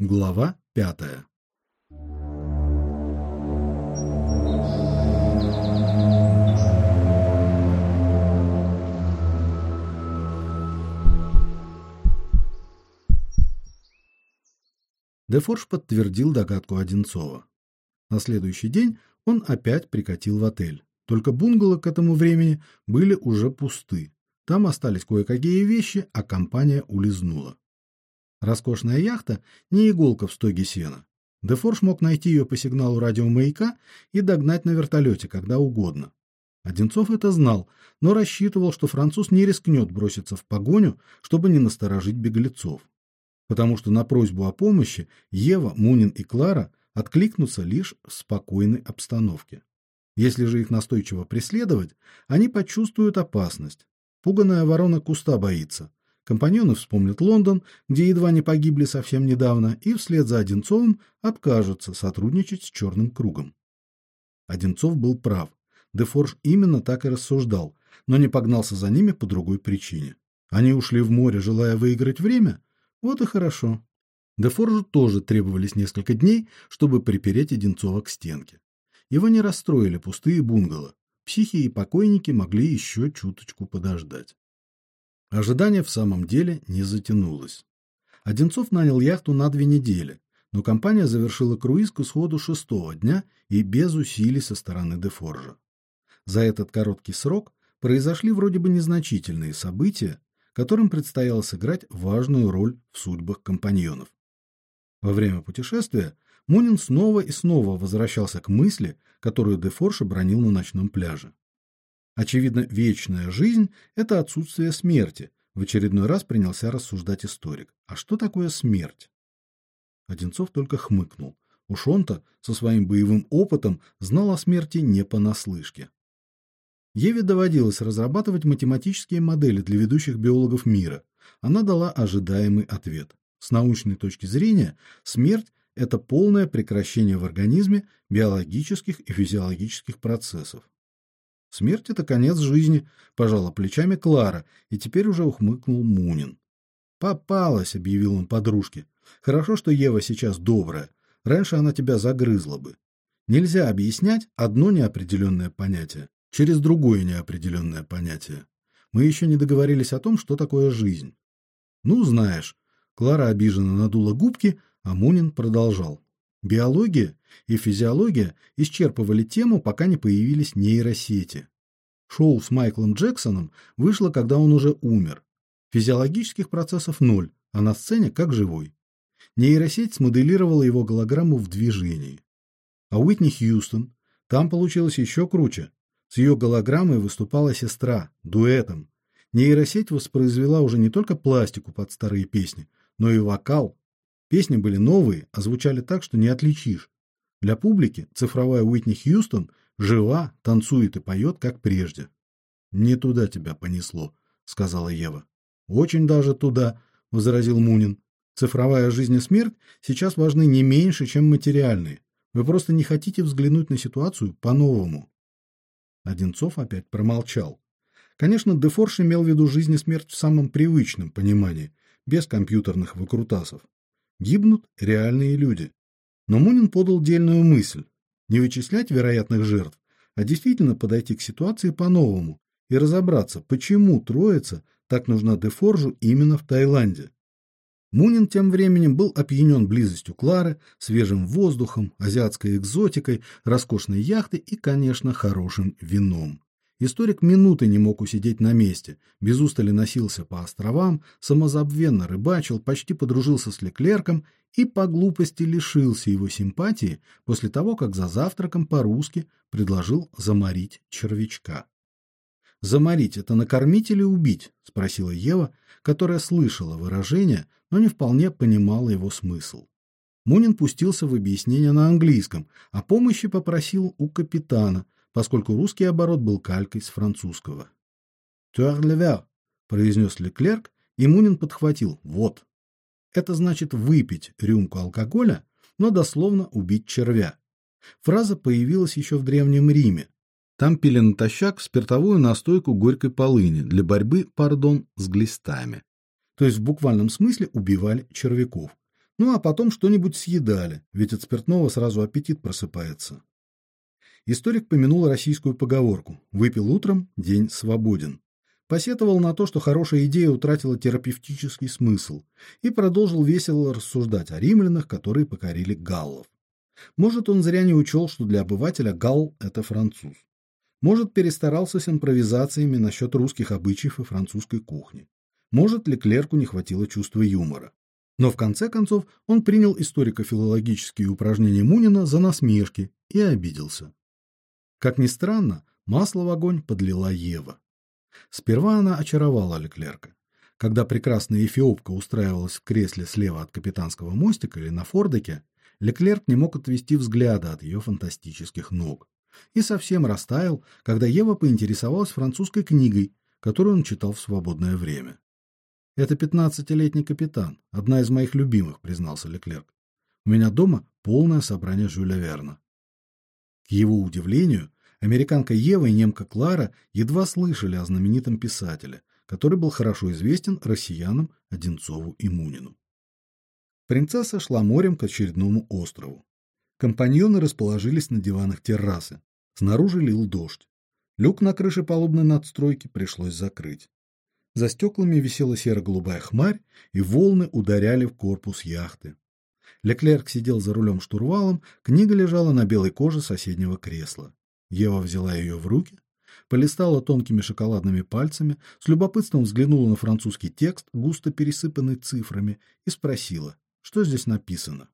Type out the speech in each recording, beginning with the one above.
Глава пятая. Дефорж подтвердил догадку Одинцова. На следующий день он опять прикатил в отель. Только бунгало к этому времени были уже пусты. Там остались кое-какие вещи, а компания улизнула. Роскошная яхта не иголка в стоге сена. Дефорж мог найти ее по сигналу радиомаяка и догнать на вертолете, когда угодно. Одинцов это знал, но рассчитывал, что француз не рискнет броситься в погоню, чтобы не насторожить беглецов. Потому что на просьбу о помощи Ева, Мунин и Клара откликнутся лишь в спокойной обстановке. Если же их настойчиво преследовать, они почувствуют опасность. Пуганая ворона куста боится, Компаньоны вспомнят Лондон, где едва не погибли совсем недавно, и вслед за Одинцовым откажутся сотрудничать с черным кругом. Одинцов был прав. Дефорж именно так и рассуждал, но не погнался за ними по другой причине. Они ушли в море, желая выиграть время. Вот и хорошо. Дефоржу тоже требовались несколько дней, чтобы припереть Одинцова к стенке. Его не расстроили пустые бунгало. Психи и покойники могли еще чуточку подождать. Ожидание в самом деле не затянулось. Одинцов нанял яхту на две недели, но компания завершила круиз к исходу шестого дня и без усилий со стороны Дефоржа. За этот короткий срок произошли вроде бы незначительные события, которым предстояло сыграть важную роль в судьбах компаньонов. Во время путешествия Мунин снова и снова возвращался к мысли, которую Дефорж обронил на ночном пляже. Очевидно, вечная жизнь это отсутствие смерти. В очередной раз принялся рассуждать историк. А что такое смерть? Одинцов только хмыкнул. Уж он-то со своим боевым опытом знал о смерти не понаслышке. Еве доводилось разрабатывать математические модели для ведущих биологов мира. Она дала ожидаемый ответ. С научной точки зрения, смерть это полное прекращение в организме биологических и физиологических процессов. Смерть это конец жизни, пожала плечами Клара, и теперь уже ухмыкнул Мунин. Попалась, объявил он подружке. Хорошо, что Ева сейчас добрая. Раньше она тебя загрызла бы. Нельзя объяснять одно неопределенное понятие через другое неопределенное понятие. Мы еще не договорились о том, что такое жизнь. Ну, знаешь, Клара обиженно надула губки, а Мунин продолжал. Биология и физиология исчерпывали тему, пока не появились нейросети. Шоу с Майклом Джексоном вышло, когда он уже умер. Физиологических процессов ноль, а на сцене как живой. Нейросеть смоделировала его голограмму в движении. А Уитни Хьюстон, там получилось еще круче. С ее голограммой выступала сестра дуэтом. Нейросеть воспроизвела уже не только пластику под старые песни, но и вокал, Песни были новые, а звучали так, что не отличишь. Для публики цифровая Уитни Хьюстон жива, танцует и поет, как прежде. Не туда тебя понесло, сказала Ева. Очень даже туда, возразил Мунин. Цифровая жизнь и смерть сейчас важны не меньше, чем материальные. Вы просто не хотите взглянуть на ситуацию по-новому. Одинцов опять промолчал. Конечно, Дефорш имел в виду жизнь и смерть в самом привычном понимании, без компьютерных выкрутасов. Гибнут реальные люди. Но Мунин подал дельную мысль: не вычислять вероятных жертв, а действительно подойти к ситуации по-новому и разобраться, почему Троица так нужна Дефоржу именно в Таиланде. Мунин тем временем был опьянен близостью Клары, свежим воздухом, азиатской экзотикой, роскошной яхтой и, конечно, хорошим вином. Историк минуты не мог усидеть на месте, без устали носился по островам, самозабвенно рыбачил, почти подружился с Леклерком и по глупости лишился его симпатии после того, как за завтраком по-русски предложил заморить червячка. Заморить это накормить или убить, спросила Ева, которая слышала выражение, но не вполне понимала его смысл. Мунин пустился в объяснение на английском, а помощи попросил у капитана, поскольку русский оборот был калькой с французского. "Туар левер", произнес Леклерк, и Мунин подхватил: "Вот. Это значит выпить рюмку алкоголя, но дословно убить червя". Фраза появилась еще в древнем Риме. Там пили натощак спиртовую настойку горькой полыни для борьбы, пардон, с глистами. То есть в буквальном смысле убивали червяков. Ну а потом что-нибудь съедали, ведь от спиртного сразу аппетит просыпается. Историк помянул российскую поговорку: выпил утром, день свободен. Посетовал на то, что хорошая идея утратила терапевтический смысл, и продолжил весело рассуждать о римлянах, которые покорили галлов. Может, он зря не учел, что для обывателя галл это француз. Может, перестарался с импровизациями насчет русских обычаев и французской кухни. Может, Леклерку не хватило чувства юмора. Но в конце концов он принял историко-филологические упражнения Мунина за насмешки и обиделся. Как ни странно, масло в огонь подлила Ева. Сперва она очаровала Леклерка. Когда прекрасная эфиопка устраивалась в кресле слева от капитанского мостика или на фордике, Леклерк не мог отвести взгляда от ее фантастических ног и совсем растаял, когда Ева поинтересовалась французской книгой, которую он читал в свободное время. Это пятнадцатилетний капитан, одна из моих любимых, признался Леклерк. У меня дома полное собрание Жюля Верна. К его удивлению, американка Ева и немка Клара едва слышали о знаменитом писателе, который был хорошо известен россиянам Одинцову и Мунину. Принцесса шла морем к очередному острову. Компаньоны расположились на диванах террасы. Снаружи лил дождь. Люк на крыше палубной надстройки пришлось закрыть. За стеклами висела серо-голубая хмарь, и волны ударяли в корпус яхты. Леклерк сидел за рулем штурвалом, книга лежала на белой коже соседнего кресла. Ева взяла ее в руки, полистала тонкими шоколадными пальцами, с любопытством взглянула на французский текст, густо пересыпанный цифрами, и спросила: "Что здесь написано?"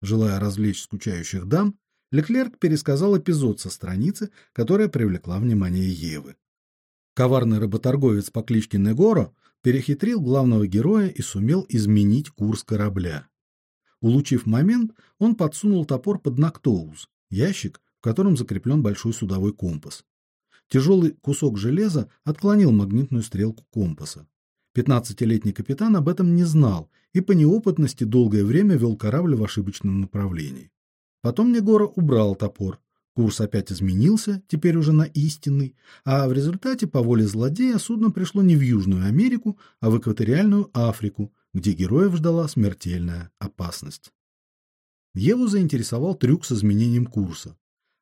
Желая развлечь скучающих дам, Леклерк пересказал эпизод со страницы, которая привлекла внимание Евы. Коварный работорговец по кличке Негоро перехитрил главного героя и сумел изменить курс корабля. Улучив момент, он подсунул топор под Нактоус, ящик, в котором закреплен большой судовой компас. Тяжелый кусок железа отклонил магнитную стрелку компаса. Пятнадцатилетний капитан об этом не знал и по неопытности долгое время вел корабль в ошибочном направлении. Потом Негора убрал топор. Курс опять изменился, теперь уже на истинный, а в результате по воле злодея судно пришло не в Южную Америку, а в экваториальную Африку, где героев ждала смертельная опасность. Еву заинтересовал трюк с изменением курса.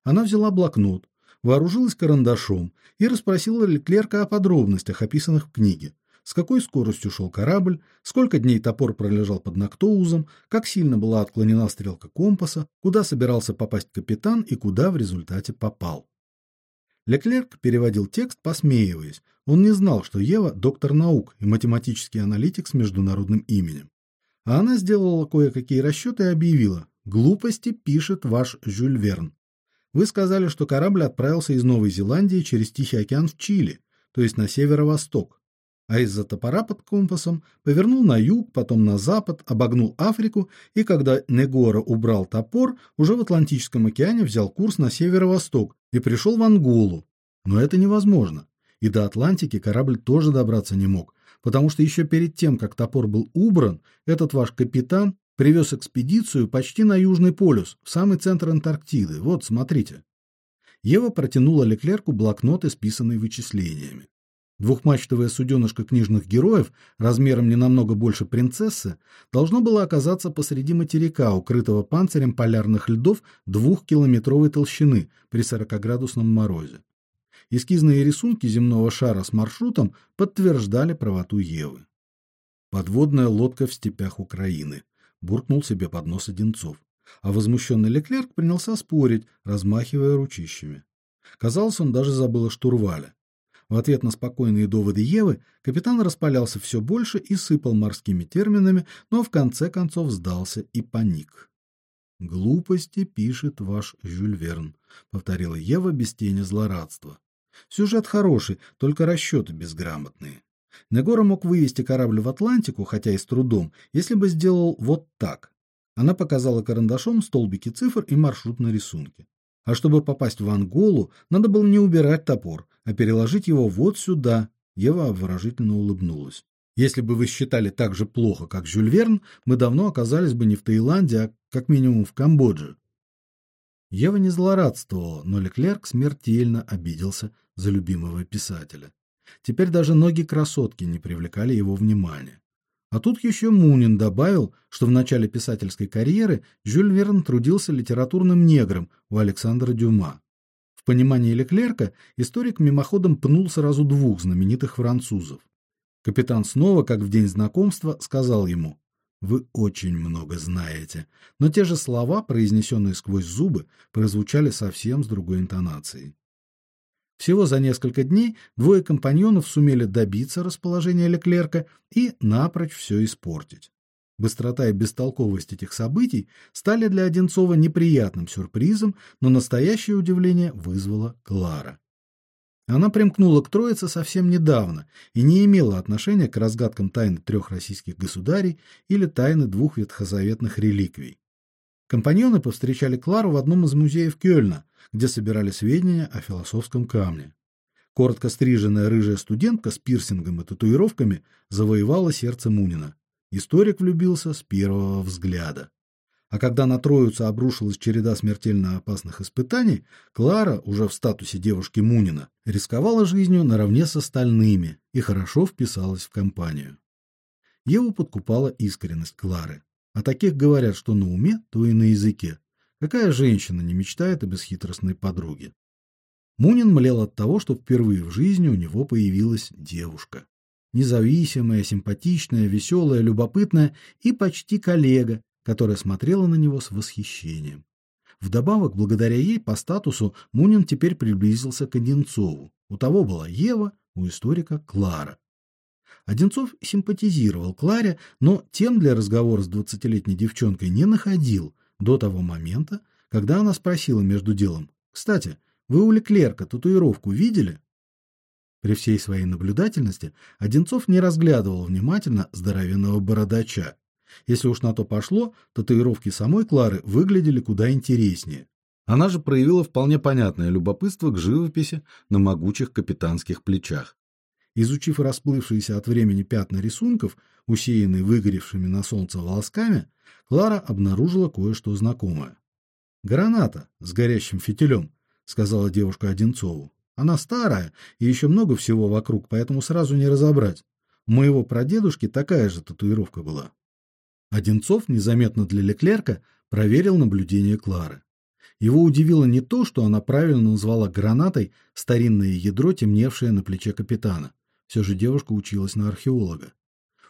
Она взяла блокнот, вооружилась карандашом и расспросила Леклерка о подробностях, описанных в книге с какой скоростью шел корабль, сколько дней топор пролежал под Нактоузом, как сильно была отклонена стрелка компаса, куда собирался попасть капитан и куда в результате попал. Леклерк переводил текст, посмеиваясь. Он не знал, что Ева доктор наук и математический аналитик с международным именем. А она сделала кое-какие расчеты и объявила: "Глупости пишет ваш Жюль Верн. Вы сказали, что корабль отправился из Новой Зеландии через Тихий океан в Чили, то есть на северо-восток а из-за топора под компасом повернул на юг, потом на запад, обогнул Африку, и когда Негора убрал топор, уже в Атлантическом океане взял курс на северо-восток и пришел в Анголу. Но это невозможно. И до Атлантики корабль тоже добраться не мог, потому что еще перед тем, как топор был убран, этот ваш капитан привез экспедицию почти на Южный полюс, в самый центр Антарктиды. Вот, смотрите. Ева протянула Леклерку блокнот, исписанный вычислениями. Двухмачтовое суденышко книжных героев, размером не намного больше принцессы, должно было оказаться посреди материка, укрытого панцирем полярных льдов двухкилометровой толщины при сорокоградусном морозе. Эскизные рисунки земного шара с маршрутом подтверждали правоту Евы. Подводная лодка в степях Украины, буркнул себе под нос Одинцов. А возмущенный Леклерк принялся спорить, размахивая ручищами. Казалось, он даже забыл о штурвале. В ответ на спокойные доводы Евы капитан распалялся все больше и сыпал морскими терминами, но в конце концов сдался и паник. Глупости пишет ваш Жюль Верн, повторила Ева без тени злорадства. Сюжет хороший, только расчеты безграмотные. Негора мог вывести корабль в Атлантику, хотя и с трудом, если бы сделал вот так. Она показала карандашом столбики цифр и маршрут на рисунке. А чтобы попасть в Анголу, надо было не убирать топор, а переложить его вот сюда. Ева обворожительно улыбнулась. Если бы вы считали так же плохо, как Жюль Верн, мы давно оказались бы не в Таиланде, а как минимум в Камбодже. Ева не злорадствовала, но Леклерк смертельно обиделся за любимого писателя. Теперь даже ноги красотки не привлекали его внимания. А тут еще Мунин добавил, что в начале писательской карьеры Жюль Верн трудился литературным негром у Александра Дюма. В понимании Леклерка историк мимоходом пнул сразу двух знаменитых французов. Капитан снова, как в день знакомства, сказал ему: "Вы очень много знаете". Но те же слова, произнесенные сквозь зубы, прозвучали совсем с другой интонацией. Всего за несколько дней двое компаньонов сумели добиться расположения Леклерка и напрочь все испортить. Быстрота и бестолковость этих событий стали для Одинцова неприятным сюрпризом, но настоящее удивление вызвала Клара. Она примкнула к Троице совсем недавно и не имела отношения к разгадкам тайны трех российских государей или тайны двух ветхозаветных реликвий. Компаньоны повстречали Клару в одном из музеев Кёльна, где собирали сведения о философском камне. Коротко стриженная рыжая студентка с пирсингом и татуировками завоевала сердце Мунина. Историк влюбился с первого взгляда. А когда на Троицу обрушилась череда смертельно опасных испытаний, Клара, уже в статусе девушки Мунина, рисковала жизнью наравне с остальными и хорошо вписалась в компанию. Еву подкупала искренность Клары. А таких говорят, что на уме, то и на языке. Какая женщина не мечтает о бесхитростной подруге? Мунин млел от того, что впервые в жизни у него появилась девушка. Независимая, симпатичная, веселая, любопытная и почти коллега, которая смотрела на него с восхищением. Вдобавок, благодаря ей по статусу Мунин теперь приблизился к Одинцову. У того была Ева, у историка Клара. Одинцов симпатизировал Кларе, но тем для разговора с двадцатилетней девчонкой не находил до того момента, когда она спросила между делом: "Кстати, вы у Леклерка татуировку видели?" При всей своей наблюдательности Одинцов не разглядывал внимательно здоровенного бородача. Если уж на то пошло, татуировки самой Клары выглядели куда интереснее. Она же проявила вполне понятное любопытство к живописи на могучих капитанских плечах. Изучив расплывшиеся от времени пятна рисунков, усеянные выгоревшими на солнце волосками, Клара обнаружила кое-что знакомое. Граната с горящим фитилем», — сказала девушка Одинцову. Она старая, и еще много всего вокруг, поэтому сразу не разобрать. У моего прадедушки такая же татуировка была. Одинцов незаметно для Леклерка проверил наблюдение Клары. Его удивило не то, что она правильно назвала гранатой старинное ядро, темневшее на плече капитана. Все же девушка училась на археолога.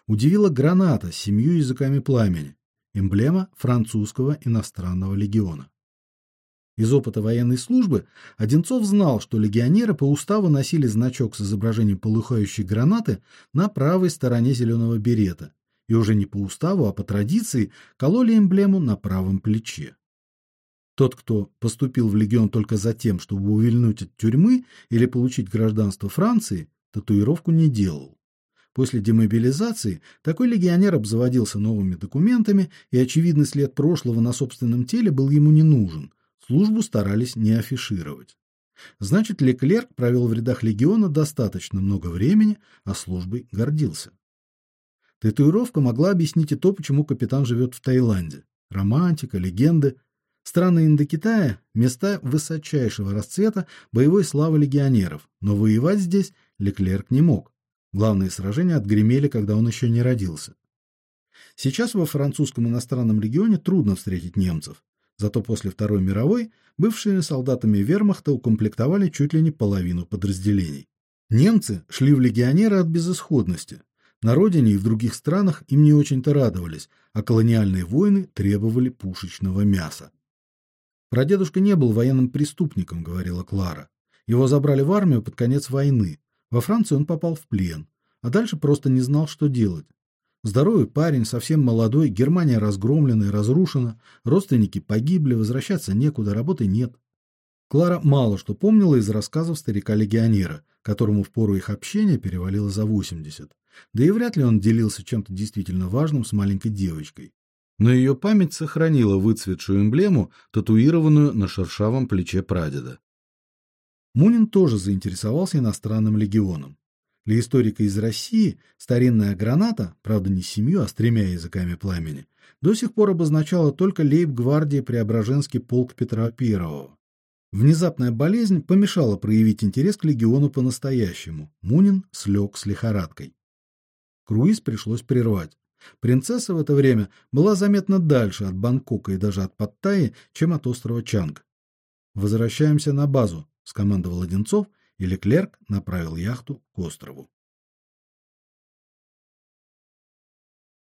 Удивила граната с семью языками пламени, эмблема французского иностранного легиона. Из опыта военной службы Одинцов знал, что легионеры по уставу носили значок с изображением полыхающей гранаты на правой стороне зеленого берета, и уже не по уставу, а по традиции кололи эмблему на правом плече. Тот, кто поступил в легион только за тем, чтобы увильнуть от тюрьмы или получить гражданство Франции, татуировку не делал. После демобилизации такой легионер обзаводился новыми документами, и очевидный след прошлого на собственном теле был ему не нужен. Службу старались не афишировать. Значит, Леклерк провел в рядах легиона достаточно много времени, а службой гордился. Татуировка могла объяснить и то, почему капитан живет в Таиланде. Романтика, легенды. Страны Индокитая места высочайшего расцвета боевой славы легионеров, но воевать здесь Леклерк не мог. Главные сражения отгремели, когда он еще не родился. Сейчас во французском иностранном регионе трудно встретить немцев. Зато после Второй мировой бывшими солдатами Вермахта укомплектовали чуть ли не половину подразделений. Немцы шли в легионеры от безысходности. На родине и в других странах им не очень-то радовались, а колониальные войны требовали пушечного мяса. Прадедушка не был военным преступником, говорила Клара. Его забрали в армию под конец войны. Во Францию он попал в плен, а дальше просто не знал, что делать. Здоровый парень, совсем молодой, Германия разгромлена и разрушена, родственники погибли, возвращаться некуда, работы нет. Клара мало что помнила из рассказов старика-легионера, которому в пору их общения перевалило за 80. Да и вряд ли он делился чем-то действительно важным с маленькой девочкой. Но ее память сохранила выцветшую эмблему, татуированную на шершавом плече прадеда. Мунин тоже заинтересовался иностранным легионом. Для историка из России старинная граната, правда не семью, а с тремя языками пламени, до сих пор обозначала только лейб-гвардии Преображенский полк Петра I. Внезапная болезнь помешала проявить интерес к легиону по-настоящему. Мунин слег с лихорадкой. Круиз пришлось прервать. Принцесса в это время была заметно дальше от Бангкока и даже от Паттайи, чем от острова Чанг. Возвращаемся на базу, скомандовал Одинцов, и Леклерк направил яхту к острову.